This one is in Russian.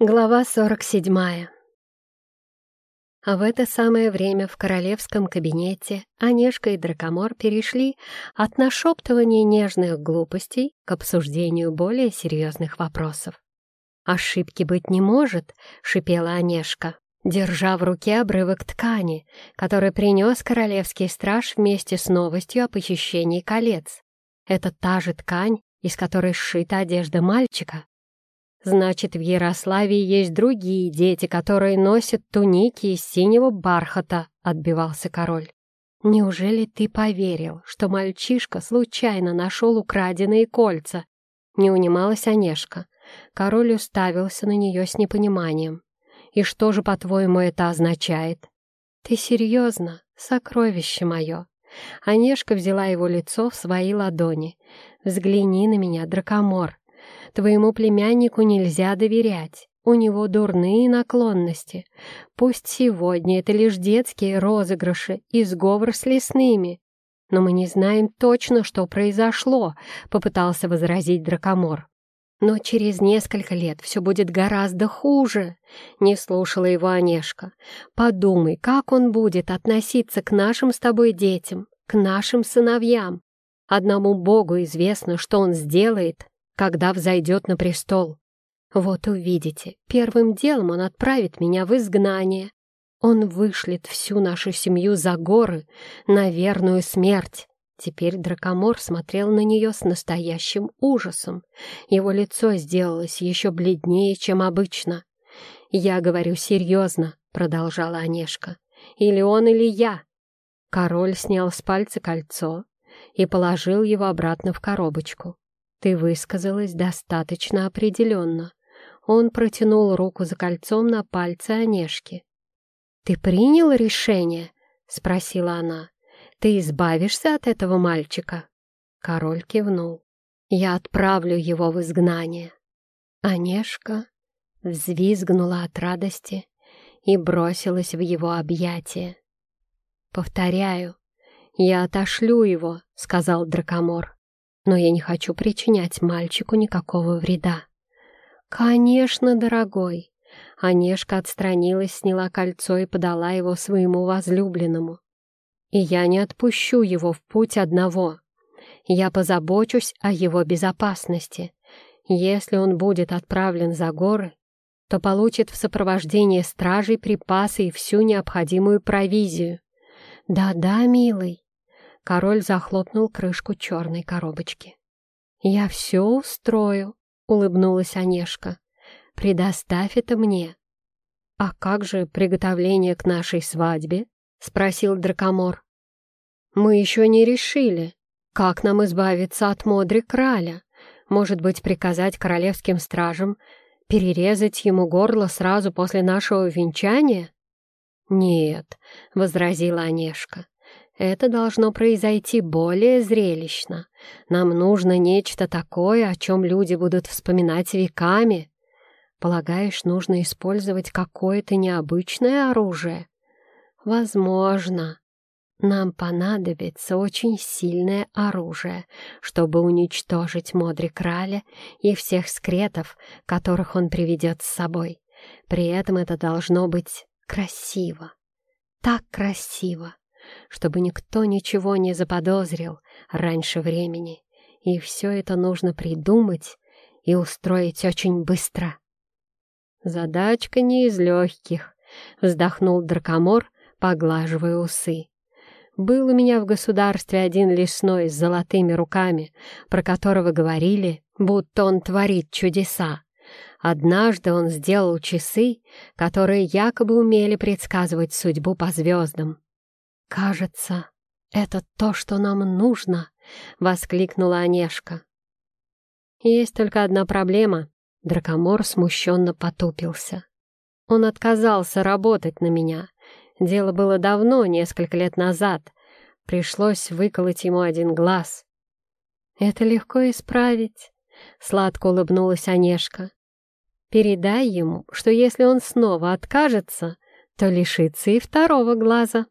Глава 47 А в это самое время в королевском кабинете Онежка и Дракомор перешли от нашептывания нежных глупостей к обсуждению более серьезных вопросов. «Ошибки быть не может», — шипела Онежка, держа в руке обрывок ткани, который принес королевский страж вместе с новостью о похищении колец. Это та же ткань, из которой сшита одежда мальчика, Значит, в Ярославии есть другие дети, которые носят туники из синего бархата, отбивался король. Неужели ты поверил, что мальчишка случайно нашел украденные кольца? Не унималась Онежка. Король уставился на нее с непониманием. И что же, по-твоему, это означает? Ты серьезно, сокровище мое? Онежка взяла его лицо в свои ладони. Взгляни на меня, дракомор. Твоему племяннику нельзя доверять. У него дурные наклонности. Пусть сегодня это лишь детские розыгрыши и сговор с лесными. Но мы не знаем точно, что произошло, — попытался возразить Дракомор. Но через несколько лет все будет гораздо хуже, — не слушала его Онежка. Подумай, как он будет относиться к нашим с тобой детям, к нашим сыновьям. Одному Богу известно, что он сделает, когда взойдет на престол. Вот увидите, первым делом он отправит меня в изгнание. Он вышлет всю нашу семью за горы на верную смерть. Теперь Дракомор смотрел на нее с настоящим ужасом. Его лицо сделалось еще бледнее, чем обычно. «Я говорю серьезно», — продолжала Онежка. «Или он, или я». Король снял с пальца кольцо и положил его обратно в коробочку. Ты высказалась достаточно определенно. Он протянул руку за кольцом на пальце Онежки. «Ты принял решение?» — спросила она. «Ты избавишься от этого мальчика?» Король кивнул. «Я отправлю его в изгнание». Онежка взвизгнула от радости и бросилась в его объятия. «Повторяю, я отошлю его», — сказал Дракомор но я не хочу причинять мальчику никакого вреда. «Конечно, дорогой!» Онежка отстранилась, сняла кольцо и подала его своему возлюбленному. «И я не отпущу его в путь одного. Я позабочусь о его безопасности. Если он будет отправлен за горы, то получит в сопровождении стражей припасы и всю необходимую провизию. Да-да, милый, Король захлопнул крышку черной коробочки. «Я все устрою», — улыбнулась Онежка. «Предоставь это мне». «А как же приготовление к нашей свадьбе?» — спросил Дракомор. «Мы еще не решили, как нам избавиться от Модри Краля. Может быть, приказать королевским стражам перерезать ему горло сразу после нашего венчания?» «Нет», — возразила Онежка, это должно произойти более зрелищно. Нам нужно нечто такое, о чем люди будут вспоминать веками. Полагаешь, нужно использовать какое-то необычное оружие? Возможно. Нам понадобится очень сильное оружие, чтобы уничтожить Модри Краля и всех скретов, которых он приведет с собой. При этом это должно быть красиво. Так красиво чтобы никто ничего не заподозрил раньше времени. И все это нужно придумать и устроить очень быстро. «Задачка не из легких», — вздохнул Дракомор, поглаживая усы. «Был у меня в государстве один лесной с золотыми руками, про которого говорили, будто он творит чудеса. Однажды он сделал часы, которые якобы умели предсказывать судьбу по звездам. «Кажется, это то, что нам нужно!» — воскликнула Онежка. «Есть только одна проблема», — Дракомор смущенно потупился. «Он отказался работать на меня. Дело было давно, несколько лет назад. Пришлось выколоть ему один глаз». «Это легко исправить», — сладко улыбнулась Онежка. «Передай ему, что если он снова откажется, то лишится и второго глаза».